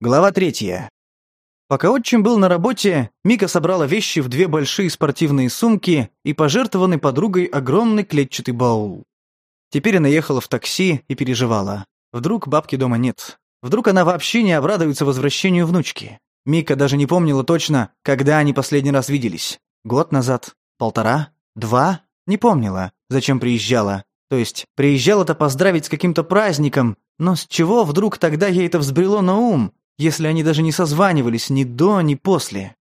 Глава третья. Пока отчим был на работе, Мика собрала вещи в две большие спортивные сумки и пожертвованный подругой огромный клетчатый баул. Теперь она ехала в такси и переживала. Вдруг бабки дома нет. Вдруг она вообще не обрадуется возвращению внучки. Мика даже не помнила точно, когда они последний раз виделись. Год назад? Полтора? Два? Не помнила, зачем приезжала. То есть, приезжала-то поздравить с каким-то праздником, но с чего вдруг тогда ей это взбрело на ум, если они даже не созванивались ни до, ни после.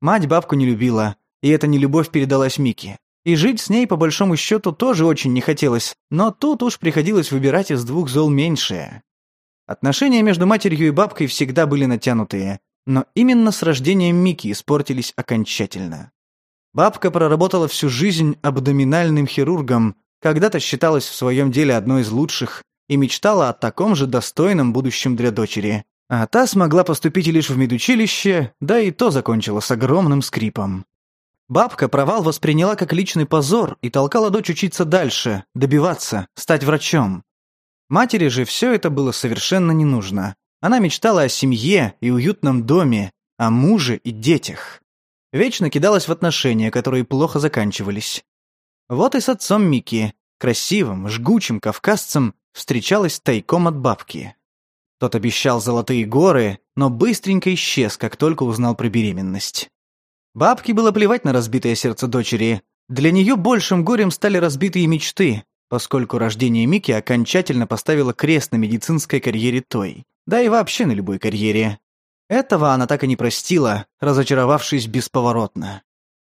Мать бабку не любила, и эта нелюбовь передалась Мике. И жить с ней, по большому счету, тоже очень не хотелось, но тут уж приходилось выбирать из двух зол меньшее. Отношения между матерью и бабкой всегда были натянутые, но именно с рождением Мики испортились окончательно. Бабка проработала всю жизнь абдоминальным хирургом, когда-то считалась в своем деле одной из лучших и мечтала о таком же достойном будущем для дочери. А та смогла поступить лишь в медучилище, да и то закончила с огромным скрипом. Бабка провал восприняла как личный позор и толкала дочь учиться дальше, добиваться, стать врачом. Матери же все это было совершенно не нужно. Она мечтала о семье и уютном доме, о муже и детях. Вечно кидалась в отношения, которые плохо заканчивались. Вот и с отцом Мики, красивым, жгучим кавказцем, встречалась тайком от бабки. Тот обещал золотые горы, но быстренько исчез, как только узнал про беременность. Бабке было плевать на разбитое сердце дочери. Для нее большим горем стали разбитые мечты, поскольку рождение Мики окончательно поставило крест на медицинской карьере той, да и вообще на любой карьере. Этого она так и не простила, разочаровавшись бесповоротно.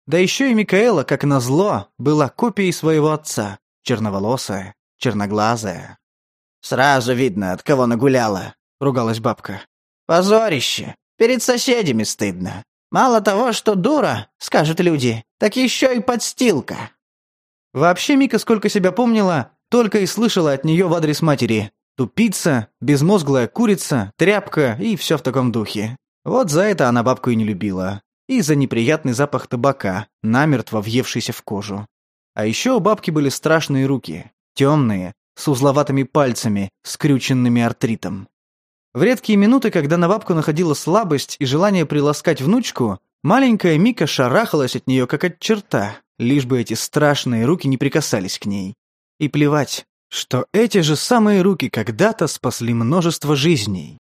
Да еще и Микаэла, как назло, была копией своего отца, черноволосая, черноглазая. «Сразу видно, от кого нагуляла», ругалась бабка. «Позорище! Перед соседями стыдно! Мало того, что дура, скажут люди, так еще и подстилка!» Вообще Мика, сколько себя помнила, только и слышала от нее в адрес матери. Тупица, безмозглая курица, тряпка и все в таком духе. Вот за это она бабку и не любила. И за неприятный запах табака, намертво въевшийся в кожу. А еще у бабки были страшные руки. Темные, с узловатыми пальцами, скрюченными артритом. В редкие минуты, когда на бабку находила слабость и желание приласкать внучку, маленькая Мика шарахалась от нее как от черта, лишь бы эти страшные руки не прикасались к ней. И плевать, что эти же самые руки когда-то спасли множество жизней.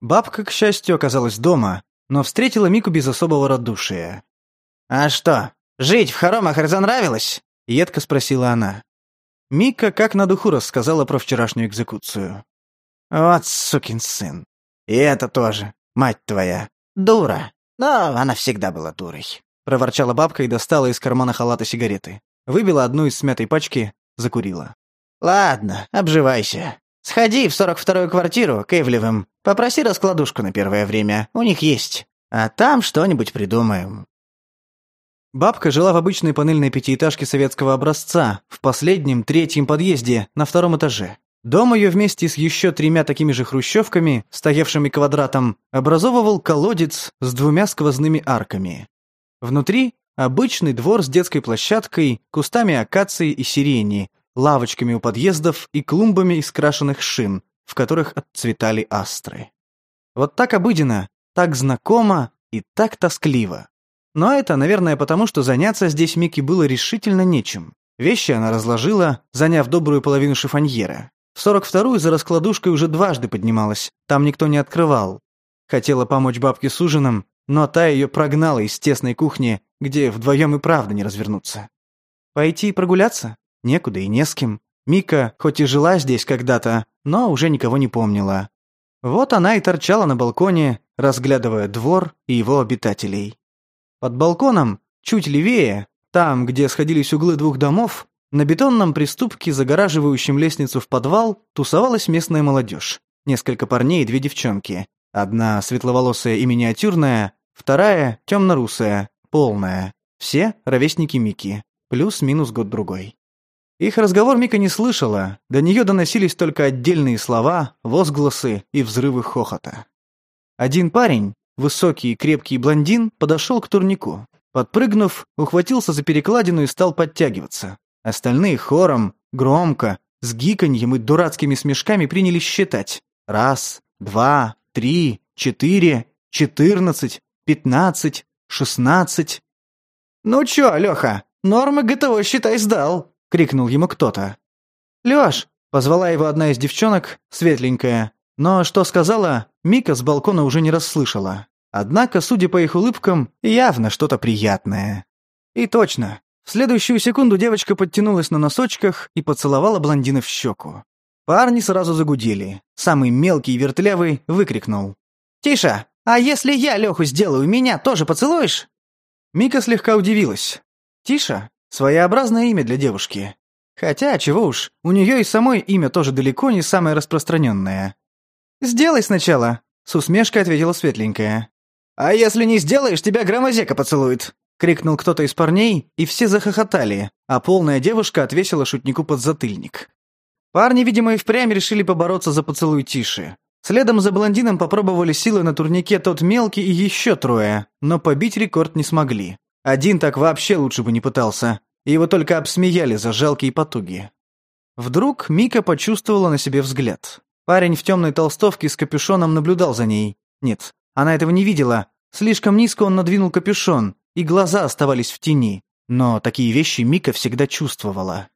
Бабка, к счастью, оказалась дома, но встретила Мику без особого радушия. «А что, жить в хоромах разонравилось?» — едко спросила она. Мика как на духу рассказала про вчерашнюю экзекуцию. Вот сукин сын. И это тоже, мать твоя, дура. Но она всегда была дурой. Проворчала бабка и достала из кармана халата сигареты. Выбила одну из смятой пачки, закурила. «Ладно, обживайся. Сходи в сорок вторую квартиру к Эвлевым. Попроси раскладушку на первое время. У них есть. А там что-нибудь придумаем. Бабка жила в обычной панельной пятиэтажке советского образца, в последнем третьем подъезде, на втором этаже. Дом ее вместе с еще тремя такими же хрущевками, стоявшими квадратом, образовывал колодец с двумя сквозными арками. Внутри обычный двор с детской площадкой, кустами акации и сирени, лавочками у подъездов и клумбами из крашенных шин, в которых отцветали астры. Вот так обыденно, так знакомо и так тоскливо. Но ну, а это, наверное, потому что заняться здесь Микки было решительно нечем. Вещи она разложила, заняв добрую половину шифоньера. В 42-ю за раскладушкой уже дважды поднималась, там никто не открывал. Хотела помочь бабке с ужином, но та ее прогнала из тесной кухни, где вдвоем и правда не развернуться. Пойти и прогуляться? Некуда и не с кем. Мика, хоть и жила здесь когда-то, но уже никого не помнила. Вот она и торчала на балконе, разглядывая двор и его обитателей. Под балконом, чуть левее, там, На бетонном приступке, загораживающем лестницу в подвал, тусовалась местная молодежь. Несколько парней и две девчонки. Одна светловолосая и миниатюрная, вторая темно-русая, полная. Все ровесники Мики, плюс-минус год-другой. Их разговор Мика не слышала, до нее доносились только отдельные слова, возгласы и взрывы хохота. Один парень, высокий и крепкий блондин, подошел к турнику. Подпрыгнув, ухватился за перекладину и стал подтягиваться. Остальные хором, громко, с гиканьем и дурацкими смешками принялись считать. Раз, два, три, четыре, четырнадцать, пятнадцать, шестнадцать. «Ну чё, Лёха, нормы ГТО, считай, сдал!» — крикнул ему кто-то. «Лёш!» — позвала его одна из девчонок, светленькая. Но что сказала, Мика с балкона уже не расслышала. Однако, судя по их улыбкам, явно что-то приятное. И точно, следующую секунду девочка подтянулась на носочках и поцеловала блондина в щеку. Парни сразу загудели. Самый мелкий и вертлявый выкрикнул. «Тише! А если я Леху сделаю, меня тоже поцелуешь?» Мика слегка удивилась. «Тиша? Своеобразное имя для девушки. Хотя, чего уж, у нее и самой имя тоже далеко не самое распространенное. «Сделай сначала», — с усмешкой ответила светленькая. «А если не сделаешь, тебя громозека поцелует», крикнул кто-то из парней, и все захохотали, а полная девушка отвесила шутнику под затыльник. Парни, видимо, и впрямь решили побороться за поцелуй тише. Следом за блондином попробовали силы на турнике тот мелкий и еще трое, но побить рекорд не смогли. Один так вообще лучше бы не пытался. Его только обсмеяли за жалкие потуги. Вдруг Мика почувствовала на себе взгляд. Парень в темной толстовке с капюшоном наблюдал за ней. Нет, она этого не видела. Слишком низко он надвинул капюшон, и глаза оставались в тени, но такие вещи Мика всегда чувствовала.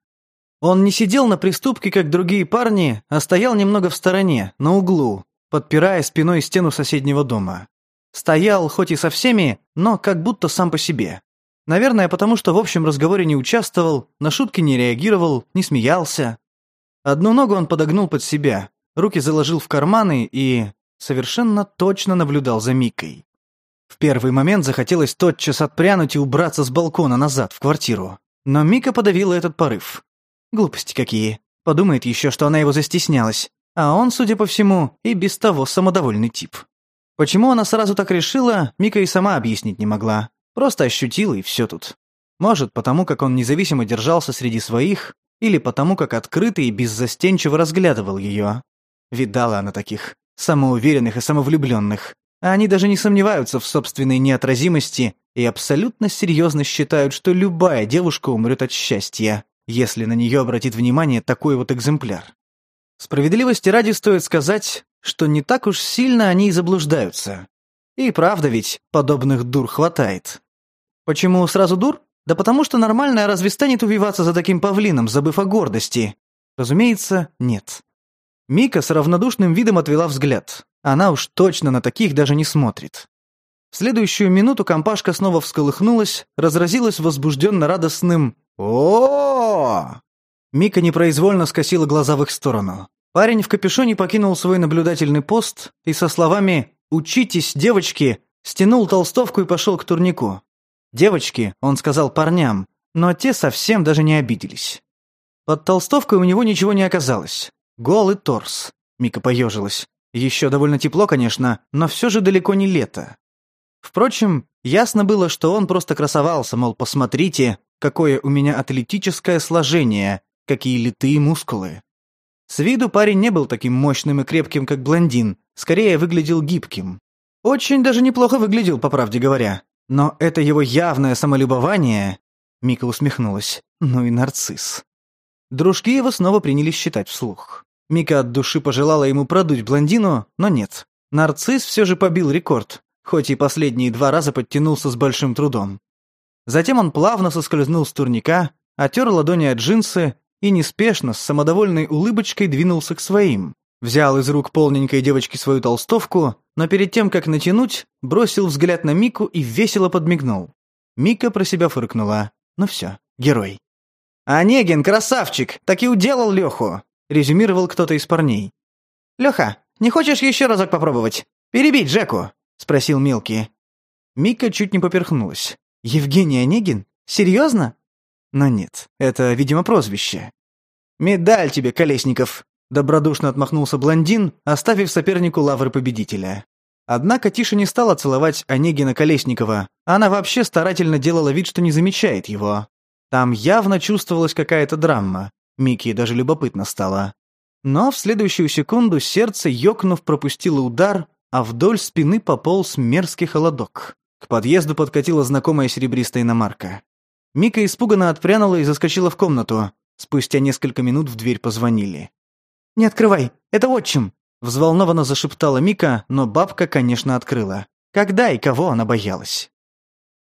Он не сидел на приступке, как другие парни, а стоял немного в стороне, на углу, подпирая спиной стену соседнего дома. Стоял, хоть и со всеми, но как будто сам по себе. Наверное, потому что в общем разговоре не участвовал, на шутки не реагировал, не смеялся. Одну ногу он подогнул под себя, руки заложил в карманы и совершенно точно наблюдал за Микой. В первый момент захотелось тотчас отпрянуть и убраться с балкона назад в квартиру. Но Мика подавила этот порыв. Глупости какие. Подумает еще, что она его застеснялась. А он, судя по всему, и без того самодовольный тип. Почему она сразу так решила, Мика и сама объяснить не могла. Просто ощутила, и все тут. Может, потому как он независимо держался среди своих, или потому как открыто и беззастенчиво разглядывал ее. Видала она таких, самоуверенных и самовлюбленных, а они даже не сомневаются в собственной неотразимости и абсолютно серьезно считают, что любая девушка умрет от счастья, если на нее обратит внимание такой вот экземпляр. Справедливости ради стоит сказать, что не так уж сильно они и заблуждаются. И правда ведь, подобных дур хватает. Почему сразу дур? Да потому что нормальная разве станет увиваться за таким павлином, забыв о гордости? Разумеется, нет. Мика с равнодушным видом отвела взгляд. Она уж точно на таких даже не смотрит. В следующую минуту компашка снова всколыхнулась, разразилась возбужденно радостным о, Мика непроизвольно скосила глаза в их сторону. Парень в капюшоне покинул свой наблюдательный пост и со словами «Учитесь, девочки!» стянул толстовку и пошел к турнику. «Девочки», — он сказал парням, но те совсем даже не обиделись. Под толстовкой у него ничего не оказалось. Голый торс. Мика поежилась. Еще довольно тепло, конечно, но все же далеко не лето. Впрочем, ясно было, что он просто красовался, мол, посмотрите, какое у меня атлетическое сложение, какие литые мускулы. С виду парень не был таким мощным и крепким, как блондин, скорее выглядел гибким. Очень даже неплохо выглядел, по правде говоря. Но это его явное самолюбование... Мика усмехнулась. Ну и нарцисс. Дружки его снова принялись считать вслух. Мика от души пожелала ему продуть блондину, но нет. Нарцисс все же побил рекорд, хоть и последние два раза подтянулся с большим трудом. Затем он плавно соскользнул с турника, отер ладони от джинсы и неспешно, с самодовольной улыбочкой двинулся к своим. Взял из рук полненькой девочки свою толстовку, но перед тем, как натянуть, бросил взгляд на Мику и весело подмигнул. Мика про себя фыркнула. Ну все, герой. «Онегин, «А красавчик, так и уделал Леху!» резюмировал кто-то из парней. «Леха, не хочешь еще разок попробовать? Перебить Джеку?» — спросил мелкий. Мика чуть не поперхнулась. «Евгений Онегин? Серьезно?» Но нет, это, видимо, прозвище. «Медаль тебе, Колесников!» — добродушно отмахнулся блондин, оставив сопернику лавры победителя. Однако Тиша не стала целовать Онегина Колесникова. Она вообще старательно делала вид, что не замечает его. Там явно чувствовалась какая-то драма. Микки даже любопытно стало. Но в следующую секунду сердце, ёкнув, пропустило удар, а вдоль спины пополз мерзкий холодок. К подъезду подкатила знакомая серебристая иномарка. Мика испуганно отпрянула и заскочила в комнату. Спустя несколько минут в дверь позвонили. «Не открывай, это отчим!» Взволнованно зашептала Мика, но бабка, конечно, открыла. Когда и кого она боялась?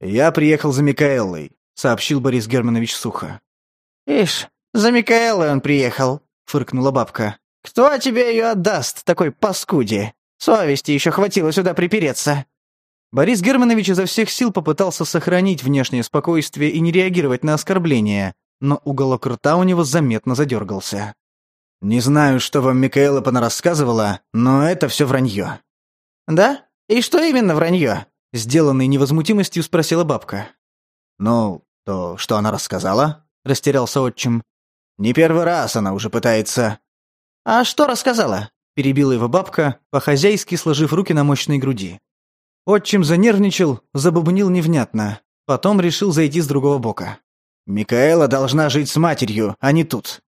«Я приехал за Микаэллой», — сообщил Борис Германович сухо. «Ишь, «За Микаэла он приехал», — фыркнула бабка. «Кто тебе ее отдаст, такой паскуде? Совести еще хватило сюда припереться». Борис Германович изо всех сил попытался сохранить внешнее спокойствие и не реагировать на оскорбления, но уголок рта у него заметно задергался. «Не знаю, что вам Микаэла понарассказывала, но это все вранье». «Да? И что именно вранье?» — сделанной невозмутимостью спросила бабка. «Ну, то, что она рассказала?» — растерялся отчим. Не первый раз она уже пытается. А что рассказала? перебила его бабка, по-хозяйски сложив руки на мощной груди. Отчим занервничал, забубнил невнятно, потом решил зайти с другого бока. Микаэла должна жить с матерью, а не тут.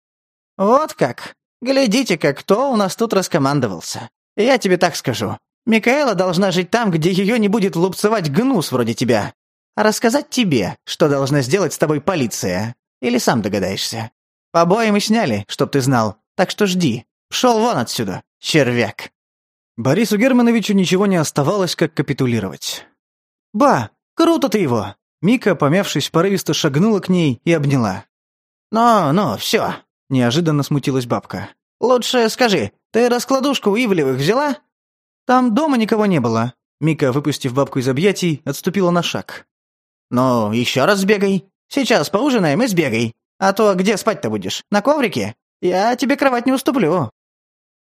Вот как. Глядите-ка, кто у нас тут раскомандовался. Я тебе так скажу. Микаэла должна жить там, где ее не будет лупцевать гнус вроде тебя. А рассказать тебе, что должна сделать с тобой полиция. Или сам догадаешься. Побои мы сняли, чтоб ты знал, так что жди. Пшел вон отсюда, червяк!» Борису Германовичу ничего не оставалось, как капитулировать. «Ба, круто ты его!» Мика, помявшись, порывисто шагнула к ней и обняла. «Ну, ну, все!» — неожиданно смутилась бабка. «Лучше скажи, ты раскладушку у Ивлевых взяла?» «Там дома никого не было». Мика, выпустив бабку из объятий, отступила на шаг. «Ну, еще раз сбегай. Сейчас поужинаем и сбегай. А то где спать-то будешь? На коврике? Я тебе кровать не уступлю.